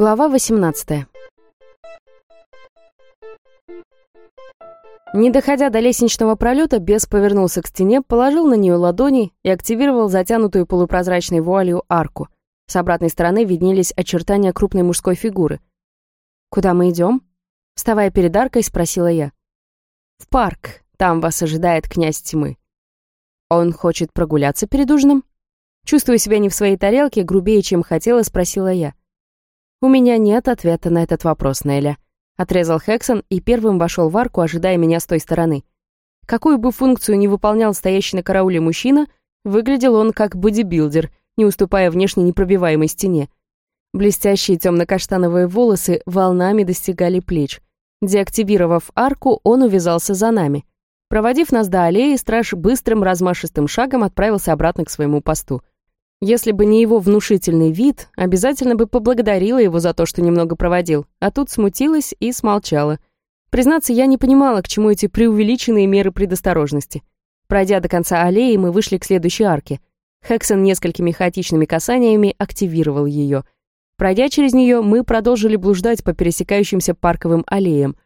Глава 18 Не доходя до лестничного пролета, бес повернулся к стене, положил на нее ладони и активировал затянутую полупрозрачной вуалью арку. С обратной стороны виднелись очертания крупной мужской фигуры. «Куда мы идем? Вставая перед аркой, спросила я. «В парк. Там вас ожидает князь тьмы». «Он хочет прогуляться перед ужином?» Чувствуя себя не в своей тарелке, грубее, чем хотела, спросила я. «У меня нет ответа на этот вопрос, Неля», Отрезал Хексон и первым вошел в арку, ожидая меня с той стороны. Какую бы функцию ни выполнял стоящий на карауле мужчина, выглядел он как бодибилдер, не уступая внешне непробиваемой стене. Блестящие темно-каштановые волосы волнами достигали плеч. Деактивировав арку, он увязался за нами. Проводив нас до аллеи, страж быстрым размашистым шагом отправился обратно к своему посту — если бы не его внушительный вид, обязательно бы поблагодарила его за то, что немного проводил, а тут смутилась и смолчала. Признаться, я не понимала, к чему эти преувеличенные меры предосторожности. Пройдя до конца аллеи, мы вышли к следующей арке. Хексон несколькими хаотичными касаниями активировал ее. Пройдя через нее, мы продолжили блуждать по пересекающимся парковым аллеям.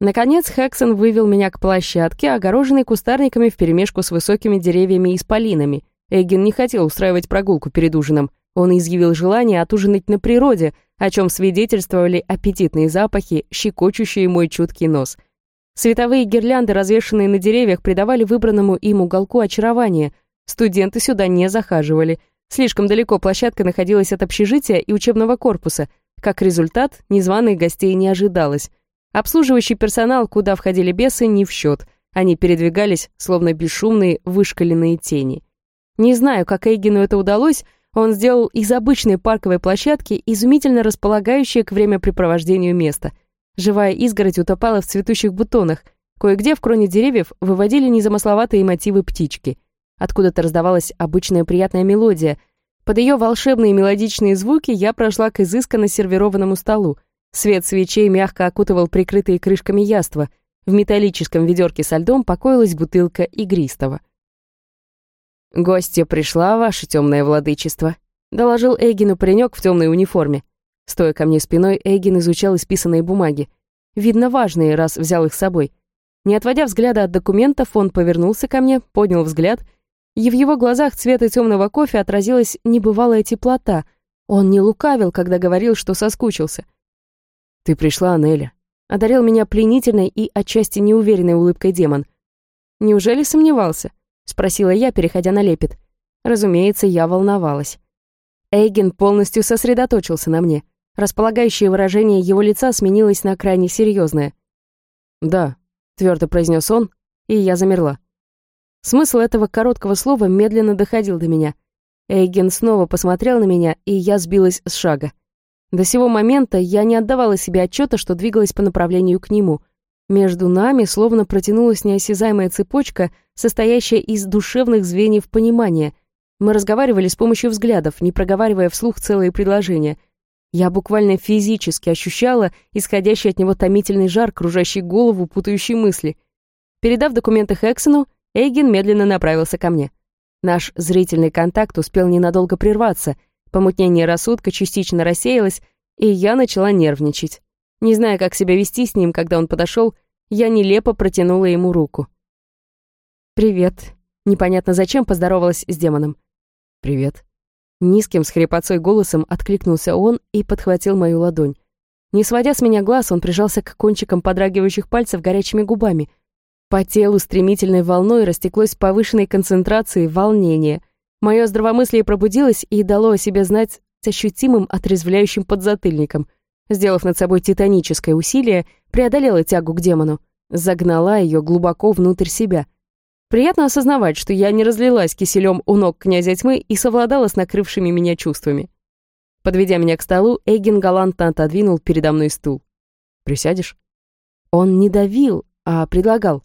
Наконец, Хексон вывел меня к площадке, огороженной кустарниками вперемешку с высокими деревьями и спалинами — Эгин не хотел устраивать прогулку перед ужином. Он изъявил желание отужинать на природе, о чем свидетельствовали аппетитные запахи, щекочущие мой чуткий нос. Световые гирлянды, развешанные на деревьях, придавали выбранному им уголку очарование. Студенты сюда не захаживали. Слишком далеко площадка находилась от общежития и учебного корпуса. Как результат, незваных гостей не ожидалось. Обслуживающий персонал, куда входили бесы, не в счет. Они передвигались, словно бесшумные, вышкаленные тени. Не знаю, как Эйгину это удалось, он сделал из обычной парковой площадки изумительно располагающее к времяпрепровождению место. Живая изгородь утопала в цветущих бутонах. Кое-где в кроне деревьев выводили незамысловатые мотивы птички. Откуда-то раздавалась обычная приятная мелодия. Под ее волшебные мелодичные звуки я прошла к изысканно сервированному столу. Свет свечей мягко окутывал прикрытые крышками яства. В металлическом ведерке со льдом покоилась бутылка игристого. «Гостья пришла, ваше темное владычество», — доложил Эгину паренек в темной униформе. Стоя ко мне спиной, Эгин изучал исписанные бумаги. Видно, важные, раз взял их с собой. Не отводя взгляда от документов, он повернулся ко мне, поднял взгляд, и в его глазах цвета темного кофе отразилась небывалая теплота. Он не лукавил, когда говорил, что соскучился. «Ты пришла, Анеля», — одарил меня пленительной и отчасти неуверенной улыбкой демон. Неужели сомневался? — спросила я, переходя на лепет. Разумеется, я волновалась. Эйген полностью сосредоточился на мне. Располагающее выражение его лица сменилось на крайне серьезное. «Да», — твердо произнес он, и я замерла. Смысл этого короткого слова медленно доходил до меня. Эйген снова посмотрел на меня, и я сбилась с шага. До сего момента я не отдавала себе отчета, что двигалась по направлению к нему — между нами словно протянулась неосязаемая цепочка, состоящая из душевных звеньев понимания. Мы разговаривали с помощью взглядов, не проговаривая вслух целые предложения. Я буквально физически ощущала исходящий от него томительный жар, кружащий голову, путающий мысли. Передав документы Хэксону, Эйген медленно направился ко мне. Наш зрительный контакт успел ненадолго прерваться, помутнение рассудка частично рассеялось, и я начала нервничать. Не зная, как себя вести с ним, когда он подошел, я нелепо протянула ему руку. «Привет». Непонятно зачем поздоровалась с демоном. «Привет». Низким, с хрипотцой голосом откликнулся он и подхватил мою ладонь. Не сводя с меня глаз, он прижался к кончикам подрагивающих пальцев горячими губами. По телу стремительной волной растеклось повышенной концентрацией волнение. Мое здравомыслие пробудилось и дало о себе знать с ощутимым отрезвляющим подзатыльником — Сделав над собой титаническое усилие, преодолела тягу к демону, загнала ее глубоко внутрь себя. Приятно осознавать, что я не разлилась киселем у ног князя тьмы и совладала с накрывшими меня чувствами. Подведя меня к столу, Эйген галантно отодвинул передо мной стул. «Присядешь?» Он не давил, а предлагал.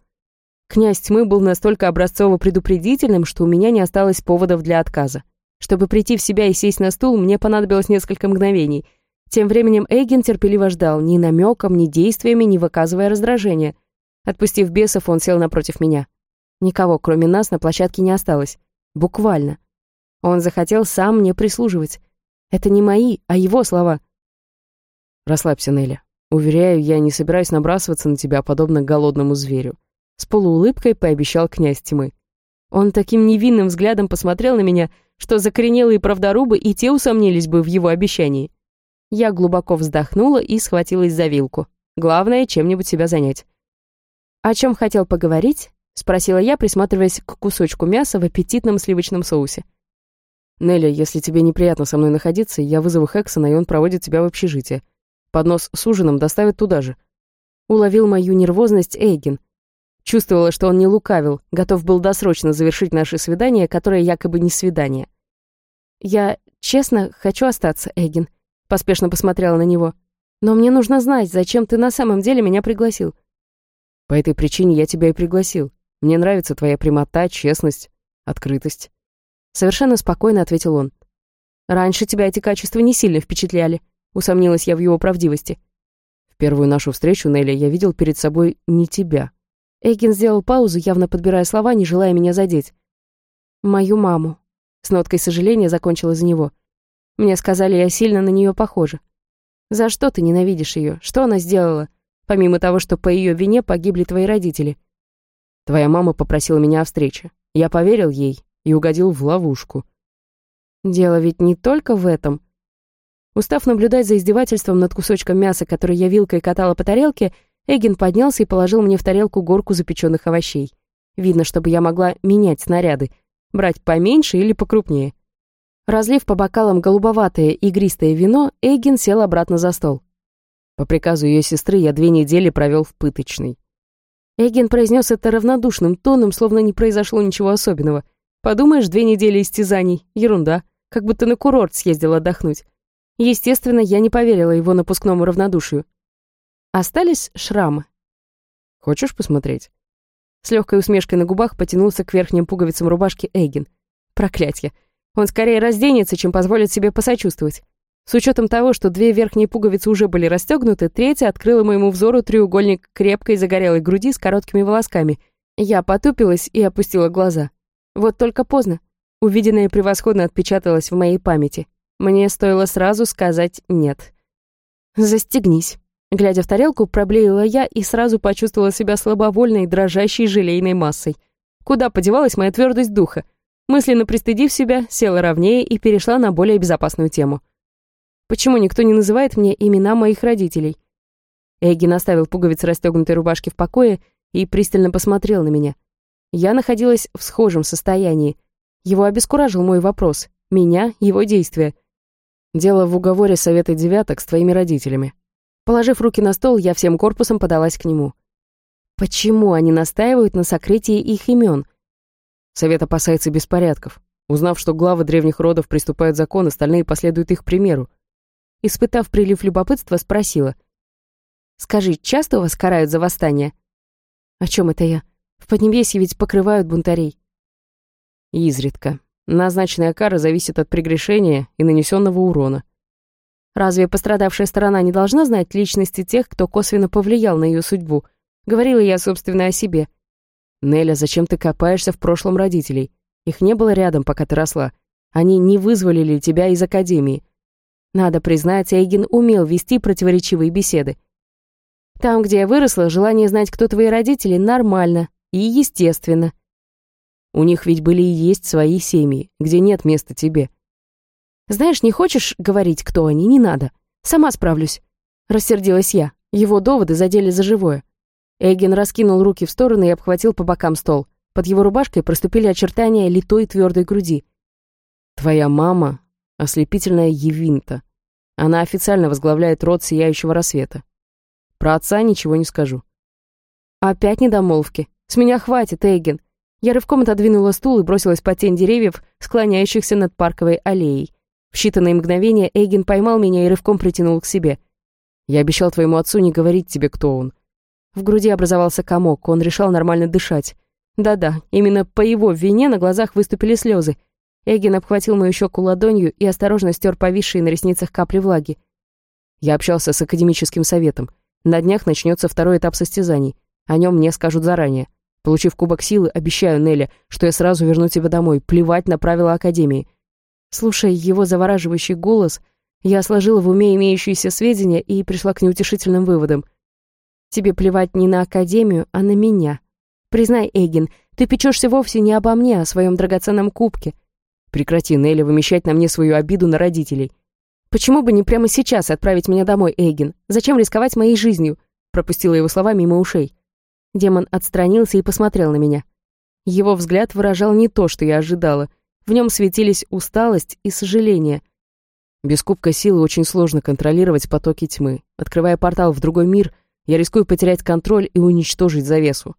Князь тьмы был настолько образцово-предупредительным, что у меня не осталось поводов для отказа. Чтобы прийти в себя и сесть на стул, мне понадобилось несколько мгновений — тем временем Эйген терпеливо ждал, ни намеком, ни действиями, не выказывая раздражения. Отпустив бесов, он сел напротив меня. Никого, кроме нас, на площадке не осталось. Буквально. Он захотел сам мне прислуживать. Это не мои, а его слова. Расслабься, Нелли. Уверяю, я не собираюсь набрасываться на тебя, подобно голодному зверю. С полуулыбкой пообещал князь тьмы. Он таким невинным взглядом посмотрел на меня, что закоренелые правдорубы и те усомнились бы в его обещании. Я глубоко вздохнула и схватилась за вилку. Главное, чем-нибудь себя занять. «О чем хотел поговорить?» — спросила я, присматриваясь к кусочку мяса в аппетитном сливочном соусе. «Нелли, если тебе неприятно со мной находиться, я вызову Хэксона, и он проводит тебя в общежитие. Поднос с ужином доставят туда же». Уловил мою нервозность Эйген. Чувствовала, что он не лукавил, готов был досрочно завершить наше свидание, которое якобы не свидание. «Я, честно, хочу остаться, Эгин», — поспешно посмотрела на него. «Но мне нужно знать, зачем ты на самом деле меня пригласил». «По этой причине я тебя и пригласил. Мне нравится твоя прямота, честность, открытость». Совершенно спокойно ответил он. «Раньше тебя эти качества не сильно впечатляли», — усомнилась я в его правдивости. «В первую нашу встречу, Нелли, я видел перед собой не тебя». Эйген сделал паузу, явно подбирая слова, не желая меня задеть. «Мою маму». С ноткой сожаления закончила за него. Мне сказали, я сильно на нее похожа. «За что ты ненавидишь ее? Что она сделала? Помимо того, что по ее вине погибли твои родители». «Твоя мама попросила меня о встрече. Я поверил ей и угодил в ловушку». «Дело ведь не только в этом». Устав наблюдать за издевательством над кусочком мяса, который я вилкой катала по тарелке, Эгин поднялся и положил мне в тарелку горку запеченных овощей. Видно, чтобы я могла менять снаряды, брать поменьше или покрупнее. Разлив по бокалам голубоватое игристое вино, Эгин сел обратно за стол. По приказу ее сестры я две недели провел в пыточной. Эгин произнес это равнодушным тоном, словно не произошло ничего особенного. Подумаешь, две недели истязаний. Ерунда. Как будто на курорт съездил отдохнуть. Естественно, я не поверила его напускному равнодушию. Остались шрамы. Хочешь посмотреть? С легкой усмешкой на губах потянулся к верхним пуговицам рубашки Эйген. Проклятье. Он скорее разденется, чем позволит себе посочувствовать. С учетом того, что две верхние пуговицы уже были расстегнуты, третья открыла моему взору треугольник крепкой загорелой груди с короткими волосками. Я потупилась и опустила глаза. Вот только поздно. Увиденное превосходно отпечаталось в моей памяти. Мне стоило сразу сказать «нет». «Застегнись». Глядя в тарелку, проблеяла я и сразу почувствовала себя слабовольной, дрожащей желейной массой. Куда подевалась моя твердость духа? Мысленно пристыдив себя, села ровнее и перешла на более безопасную тему. Почему никто не называет мне имена моих родителей? Эгги наставил пуговицы расстегнутой рубашки в покое и пристально посмотрел на меня. Я находилась в схожем состоянии. Его обескуражил мой вопрос. Меня, его действия. Дело в уговоре Совета Девяток с твоими родителями. Положив руки на стол, я всем корпусом подалась к нему. Почему они настаивают на сокрытии их имен? Совет опасается беспорядков. Узнав, что главы древних родов приступают закон, остальные последуют их примеру. Испытав прилив любопытства, спросила. «Скажи, часто вас карают за восстание?» «О чем это я? В Поднебесье ведь покрывают бунтарей». «Изредка. Назначенная кара зависит от прегрешения и нанесенного урона. Разве пострадавшая сторона не должна знать личности тех, кто косвенно повлиял на ее судьбу? Говорила я, собственно, о себе. «Неля, зачем ты копаешься в прошлом родителей? Их не было рядом, пока ты росла. Они не вызволили тебя из академии». Надо признать, Эйген умел вести противоречивые беседы. Там, где я выросла, желание знать, кто твои родители, нормально и естественно. У них ведь были и есть свои семьи, где нет места тебе. Знаешь, не хочешь говорить, кто они, не надо. Сама справлюсь. Рассердилась я. Его доводы задели за живое. Эгин раскинул руки в стороны и обхватил по бокам стол. Под его рубашкой проступили очертания литой твердой груди. «Твоя мама — ослепительная Евинта. Она официально возглавляет род Сияющего Рассвета. Про отца ничего не скажу». «Опять недомолвки. С меня хватит, Эгин». Я рывком отодвинула стул и бросилась под тень деревьев, склоняющихся над парковой аллеей. В считанные мгновения Эйген поймал меня и рывком притянул к себе. «Я обещал твоему отцу не говорить тебе, кто он». В груди образовался комок, он решал нормально дышать. Да-да, именно по его вине на глазах выступили слезы. Эгин обхватил мою щеку ладонью и осторожно стер повисшие на ресницах капли влаги. Я общался с академическим советом. На днях начнется второй этап состязаний. О нем мне скажут заранее. Получив кубок силы, обещаю, Нелли, что я сразу верну тебя домой, плевать на правила Академии. Слушая его завораживающий голос, Я сложила в уме имеющиеся сведения и пришла к неутешительным выводам. Тебе плевать не на Академию, а на меня. Признай, Эгин, ты печешься вовсе не обо мне, а о своем драгоценном кубке. Прекрати, Нелли, вымещать на мне свою обиду на родителей. Почему бы не прямо сейчас отправить меня домой, Эгин? Зачем рисковать моей жизнью? Пропустила его слова мимо ушей. Демон отстранился и посмотрел на меня. Его взгляд выражал не то, что я ожидала. В нем светились усталость и сожаление. Без кубка силы очень сложно контролировать потоки тьмы. Открывая портал в другой мир, я рискую потерять контроль и уничтожить завесу.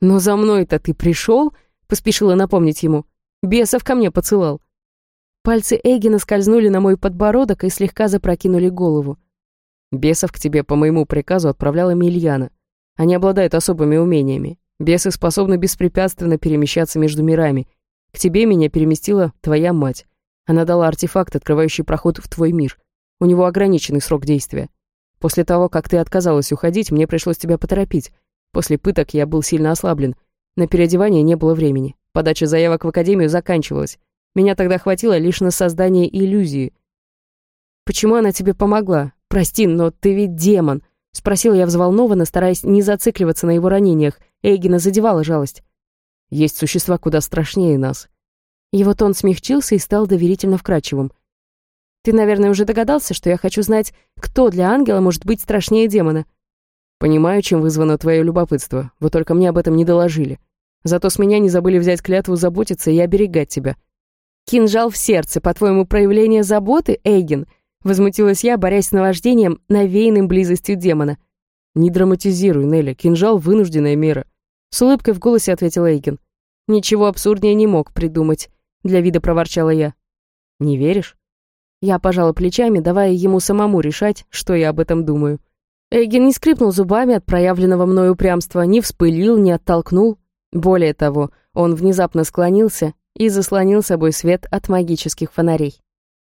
«Но за мной-то ты пришел?» — поспешила напомнить ему. «Бесов ко мне поцелал». Пальцы Эгина скользнули на мой подбородок и слегка запрокинули голову. «Бесов к тебе по моему приказу отправляла Мильяна. Они обладают особыми умениями. Бесы способны беспрепятственно перемещаться между мирами. К тебе меня переместила твоя мать. Она дала артефакт, открывающий проход в твой мир. У него ограниченный срок действия. После того, как ты отказалась уходить, мне пришлось тебя поторопить. После пыток я был сильно ослаблен. На переодевание не было времени. Подача заявок в академию заканчивалась. Меня тогда хватило лишь на создание иллюзии. «Почему она тебе помогла? Прости, но ты ведь демон!» Спросил я взволнованно, стараясь не зацикливаться на его ранениях. Эйгина задевала жалость. «Есть существа куда страшнее нас». Его тон смягчился и стал доверительно вкрадчивым. «Ты, наверное, уже догадался, что я хочу знать, кто для ангела может быть страшнее демона?» Понимаю, чем вызвано твое любопытство. Вы только мне об этом не доложили. Зато с меня не забыли взять клятву заботиться и оберегать тебя». «Кинжал в сердце, по-твоему, проявление заботы, Эйген?» Возмутилась я, борясь с наваждением, навеянным близостью демона. «Не драматизируй, Нелли, кинжал — вынужденная мера». С улыбкой в голосе ответил Эйген. «Ничего абсурднее не мог придумать», — для вида проворчала я. «Не веришь?» Я пожала плечами, давая ему самому решать, что я об этом думаю. Эгин не скрипнул зубами от проявленного мною упрямства, не вспылил, не оттолкнул. Более того, он внезапно склонился и заслонил собой свет от магических фонарей.